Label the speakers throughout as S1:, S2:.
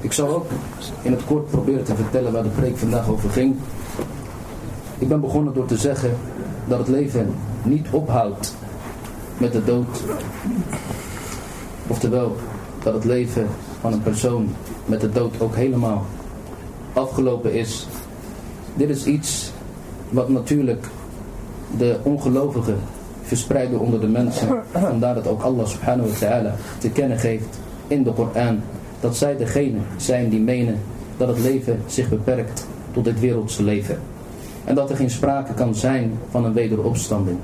S1: Ik zal ook in het kort proberen te vertellen waar de preek vandaag over ging. Ik ben begonnen door te zeggen dat het leven niet ophoudt met de dood. Oftewel, dat het leven van een persoon met de dood ook helemaal afgelopen is. Dit is iets wat natuurlijk de ongelovigen verspreiden onder de mensen. Vandaar dat ook Allah subhanahu wa ta'ala te kennen geeft in de Koran. Dat zij degene zijn die menen dat het leven zich beperkt tot dit wereldse leven. En dat er geen sprake kan zijn van een wederopstanding.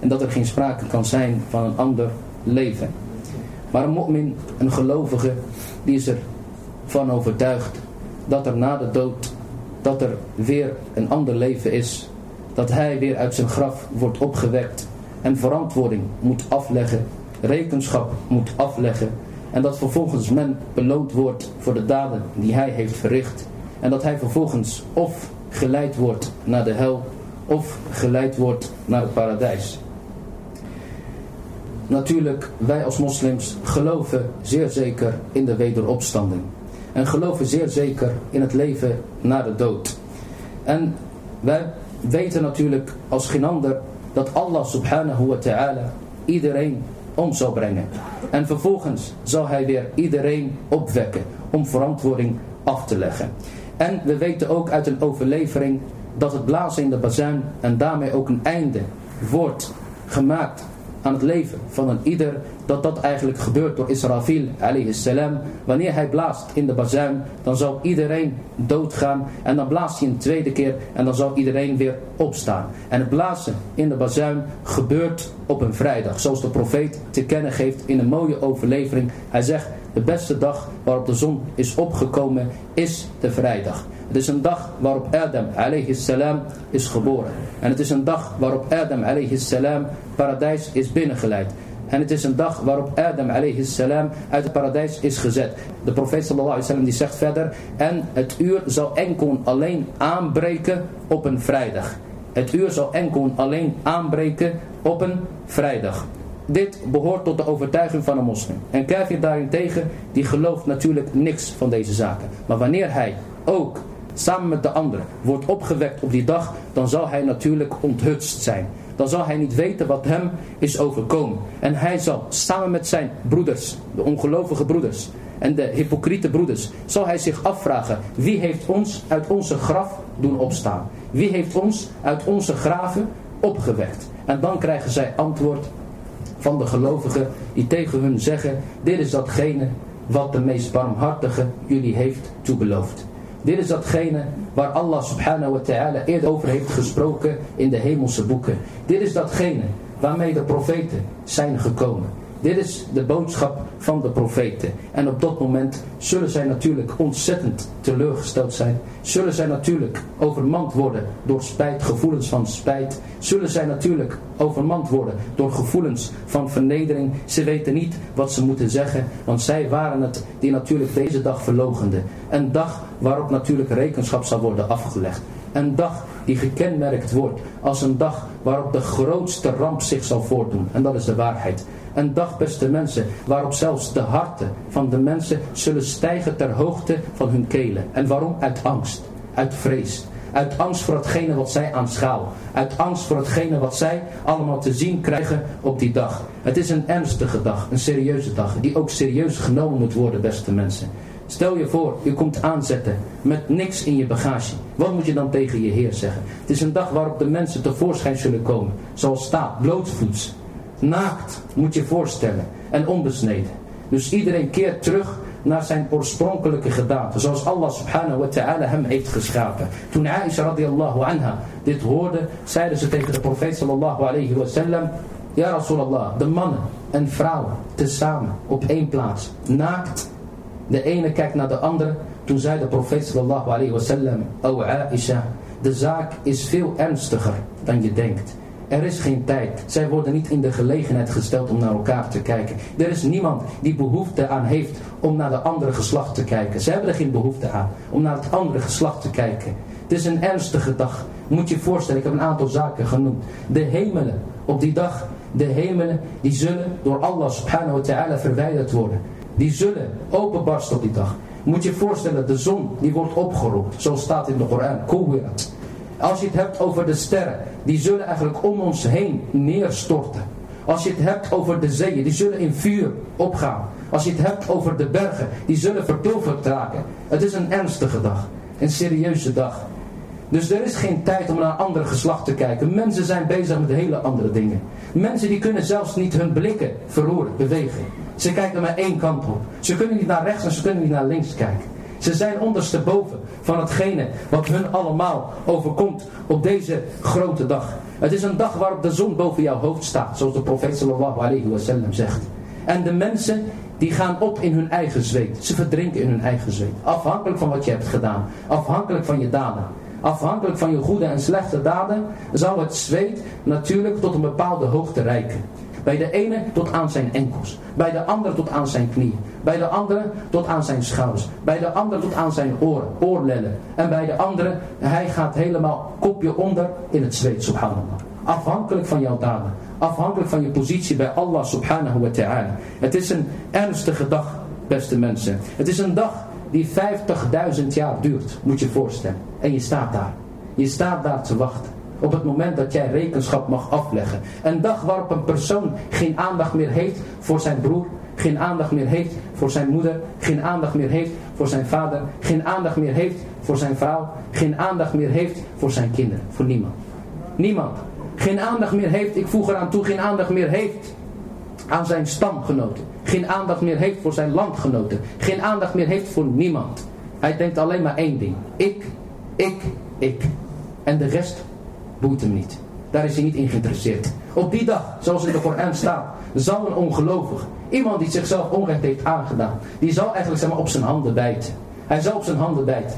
S1: En dat er geen sprake kan zijn van een ander leven. Maar een mu'min, een gelovige, die is er van overtuigd dat er na de dood, dat er weer een ander leven is. Dat hij weer uit zijn graf wordt opgewekt en verantwoording moet afleggen, rekenschap moet afleggen. En dat vervolgens men beloond wordt voor de daden die hij heeft verricht. En dat hij vervolgens of geleid wordt naar de hel of geleid wordt naar het paradijs. Natuurlijk, wij als moslims geloven zeer zeker in de wederopstanding. En geloven zeer zeker in het leven na de dood. En wij weten natuurlijk als geen ander dat Allah subhanahu wa ta'ala iedereen om zal brengen. En vervolgens zal hij weer iedereen opwekken om verantwoording af te leggen. En we weten ook uit een overlevering dat het blazen in de bazuin en daarmee ook een einde wordt gemaakt aan het leven van een ieder, dat dat eigenlijk gebeurt door Israfil alayhi salam. Wanneer hij blaast in de bazuin, dan zal iedereen doodgaan en dan blaast hij een tweede keer en dan zal iedereen weer opstaan. En het blazen in de bazuin gebeurt op een vrijdag, zoals de profeet te kennen geeft in een mooie overlevering. Hij zegt, de beste dag waarop de zon is opgekomen is de vrijdag. Het is een dag waarop Adam alayhi salam is geboren. En het is een dag waarop Adam alayhi salam paradijs is binnengeleid. En het is een dag waarop Adam alayhi salam uit het paradijs is gezet. De profeet sallallahu alayhi wasallam die zegt verder. En het uur zal enkel alleen aanbreken op een vrijdag. Het uur zal enkel alleen aanbreken op een vrijdag. Dit behoort tot de overtuiging van een moslim. En kafir daarentegen, die gelooft natuurlijk niks van deze zaken. Maar wanneer hij ook samen met de anderen wordt opgewekt op die dag, dan zal hij natuurlijk onthutst zijn. Dan zal hij niet weten wat hem is overkomen. En hij zal samen met zijn broeders, de ongelovige broeders en de hypocriete broeders, zal hij zich afvragen, wie heeft ons uit onze graf doen opstaan? Wie heeft ons uit onze graven opgewekt? En dan krijgen zij antwoord van de gelovigen die tegen hun zeggen, dit is datgene wat de meest barmhartige jullie heeft toebeloofd. Dit is datgene waar Allah subhanahu wa ta'ala eerder over heeft gesproken in de hemelse boeken. Dit is datgene waarmee de profeten zijn gekomen. Dit is de boodschap van de profeten. En op dat moment zullen zij natuurlijk ontzettend teleurgesteld zijn. Zullen zij natuurlijk overmand worden door spijt, gevoelens van spijt. Zullen zij natuurlijk overmand worden door gevoelens van vernedering. Ze weten niet wat ze moeten zeggen, want zij waren het die natuurlijk deze dag verlogenden. Een dag waarop natuurlijk rekenschap zal worden afgelegd. Een dag die gekenmerkt wordt als een dag waarop de grootste ramp zich zal voordoen. En dat is de waarheid. Een dag, beste mensen, waarop zelfs de harten van de mensen zullen stijgen ter hoogte van hun kelen. En waarom? Uit angst, uit vrees. Uit angst voor hetgene wat zij aanschouwen. Uit angst voor hetgene wat zij allemaal te zien krijgen op die dag. Het is een ernstige dag, een serieuze dag. Die ook serieus genomen moet worden, beste mensen. Stel je voor, je komt aanzetten met niks in je bagage. Wat moet je dan tegen je Heer zeggen? Het is een dag waarop de mensen tevoorschijn zullen komen. Zoals staat, blootvoets. Naakt moet je voorstellen en onbesneden. Dus iedereen keert terug naar zijn oorspronkelijke gedaante. Zoals Allah subhanahu wa ta'ala hem heeft geschapen. Toen Aisha anha dit hoorde, zeiden ze tegen de profeet sallallahu alayhi wa sallam. Ja Rasulallah, de mannen en vrouwen tezamen op één plaats. Naakt de ene kijkt naar de andere. Toen zei de profeet sallallahu alayhi wa sallam, O Aisha, de zaak is veel ernstiger dan je denkt. Er is geen tijd. Zij worden niet in de gelegenheid gesteld om naar elkaar te kijken. Er is niemand die behoefte aan heeft om naar de andere geslacht te kijken. Ze hebben er geen behoefte aan om naar het andere geslacht te kijken. Het is een ernstige dag. Moet je je voorstellen, ik heb een aantal zaken genoemd. De hemelen op die dag, de hemelen, die zullen door Allah subhanahu wa ta'ala verwijderd worden. Die zullen openbarsten op die dag. Moet je je voorstellen, de zon die wordt opgeroepen. Zo staat in de Koran. Kuwirat. Als je het hebt over de sterren. Die zullen eigenlijk om ons heen neerstorten. Als je het hebt over de zeeën. Die zullen in vuur opgaan. Als je het hebt over de bergen. Die zullen verpulverd raken. Het is een ernstige dag. Een serieuze dag. Dus er is geen tijd om naar andere geslacht te kijken. Mensen zijn bezig met hele andere dingen. Mensen die kunnen zelfs niet hun blikken verroeren, bewegen. Ze kijken maar één kant op. Ze kunnen niet naar rechts en ze kunnen niet naar links kijken. Ze zijn ondersteboven van hetgene wat hun allemaal overkomt op deze grote dag. Het is een dag waarop de zon boven jouw hoofd staat, zoals de profeet sallallahu alayhi wasallam zegt. En de mensen die gaan op in hun eigen zweet. Ze verdrinken in hun eigen zweet. Afhankelijk van wat je hebt gedaan. Afhankelijk van je daden. Afhankelijk van je goede en slechte daden zal het zweet natuurlijk tot een bepaalde hoogte reiken. Bij de ene tot aan zijn enkels. Bij de andere tot aan zijn knieën. Bij de andere tot aan zijn schouders. Bij de andere tot aan zijn oren, oorlellen. En bij de andere, hij gaat helemaal kopje onder in het zweet, subhanallah. Afhankelijk van jouw daden. Afhankelijk van je positie bij Allah subhanahu wa ta'ala. Het is een ernstige dag, beste mensen. Het is een dag die 50.000 jaar duurt, moet je je voorstellen. En je staat daar. Je staat daar te wachten. Op het moment dat jij rekenschap mag afleggen. Een dag waarop een persoon geen aandacht meer heeft voor zijn broer. Geen aandacht meer heeft voor zijn moeder. Geen aandacht meer heeft voor zijn vader. Geen aandacht meer heeft voor zijn vrouw. Geen aandacht meer heeft voor zijn kinderen. Voor niemand. Niemand. Geen aandacht meer heeft, ik voeg eraan toe, geen aandacht meer heeft aan zijn stamgenoten. Geen aandacht meer heeft voor zijn landgenoten. Geen aandacht meer heeft voor niemand. Hij denkt alleen maar één ding. Ik, ik, ik. En de rest boeit hem niet. Daar is hij niet in geïnteresseerd. Op die dag, zoals in de Koran staat, zal een ongelovige, iemand die zichzelf onrecht heeft aangedaan, die zal eigenlijk zeg maar, op zijn handen bijten. Hij zal op zijn handen bijten.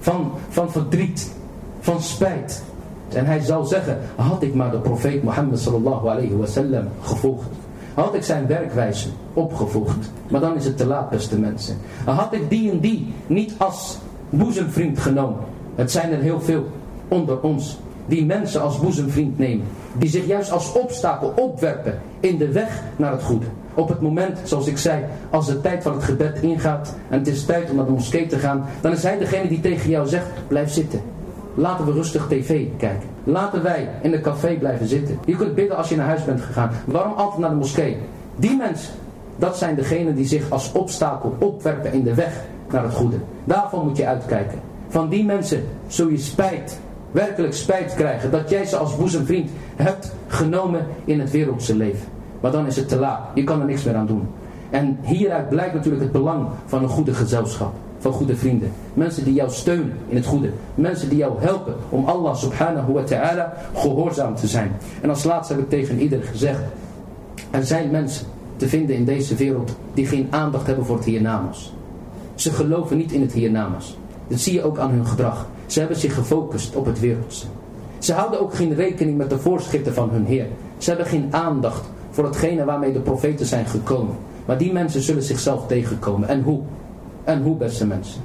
S1: Van, van verdriet, van spijt. En hij zal zeggen, had ik maar de profeet Mohammed sallallahu alayhi wasallam gevolgd. Had ik zijn werkwijze opgevolgd. Maar dan is het te laat, beste mensen. Had ik die en die niet als boezemvriend genomen. Het zijn er heel veel onder ons die mensen als boezemvriend nemen. Die zich juist als obstakel opwerpen in de weg naar het goede. Op het moment, zoals ik zei, als de tijd van het gebed ingaat en het is tijd om naar de moskee te gaan, dan is hij degene die tegen jou zegt, blijf zitten. Laten we rustig tv kijken. Laten wij in de café blijven zitten. Je kunt bidden als je naar huis bent gegaan. Waarom altijd naar de moskee? Die mensen, dat zijn degenen die zich als obstakel opwerpen in de weg naar het goede. Daarvan moet je uitkijken. Van die mensen zul je spijt, werkelijk spijt krijgen dat jij ze als boezemvriend hebt genomen in het wereldse leven. Maar dan is het te laat. Je kan er niks meer aan doen. En hieruit blijkt natuurlijk het belang van een goede gezelschap van goede vrienden. Mensen die jou steunen in het goede. Mensen die jou helpen om Allah subhanahu wa ta'ala gehoorzaam te zijn. En als laatste heb ik tegen ieder gezegd. Er zijn mensen te vinden in deze wereld die geen aandacht hebben voor het hiernamaals. Ze geloven niet in het hiernamaals. Dat zie je ook aan hun gedrag. Ze hebben zich gefocust op het wereldse. Ze houden ook geen rekening met de voorschriften van hun Heer. Ze hebben geen aandacht voor hetgene waarmee de profeten zijn gekomen. Maar die mensen zullen zichzelf tegenkomen. En hoe? En hoe, beste mensen?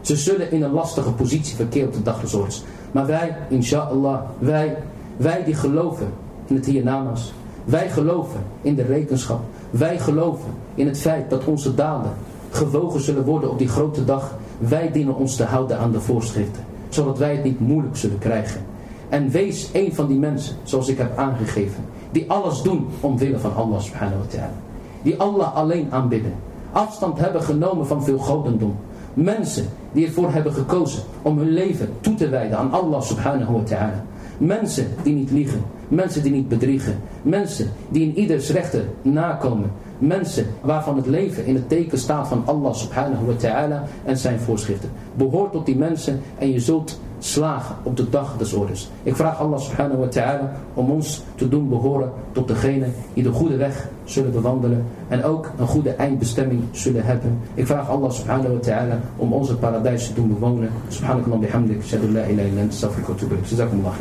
S1: Ze zullen in een lastige positie verkeren op de dag des oordeels. Maar wij, inshallah, wij, wij die geloven in het hiernamaals. Wij geloven in de rekenschap. Wij geloven in het feit dat onze daden gewogen zullen worden op die grote dag. Wij dienen ons te houden aan de voorschriften. Zodat wij het niet moeilijk zullen krijgen. En wees een van die mensen, zoals ik heb aangegeven. Die alles doen omwille van Allah subhanahu wa ta'ala. Die Allah alleen aanbidden afstand hebben genomen van veel godendom. Mensen die ervoor hebben gekozen om hun leven toe te wijden aan Allah subhanahu wa ta'ala. Mensen die niet liegen. Mensen die niet bedriegen. Mensen die in ieders rechten nakomen. Mensen waarvan het leven in het teken staat van Allah subhanahu wa ta'ala en zijn voorschriften. Behoor tot die mensen en je zult slagen op de dag des oordeels. Ik vraag Allah subhanahu wa ta'ala om ons te doen behoren tot degenen die de goede weg zullen bewandelen en ook een goede eindbestemming zullen hebben. Ik vraag Allah subhanahu wa ta'ala om onze paradijs te doen bewonen. Subhanakallah bihamdik, shadu la ilaha illa wa.